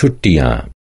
छुट्टियाँ।